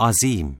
azim.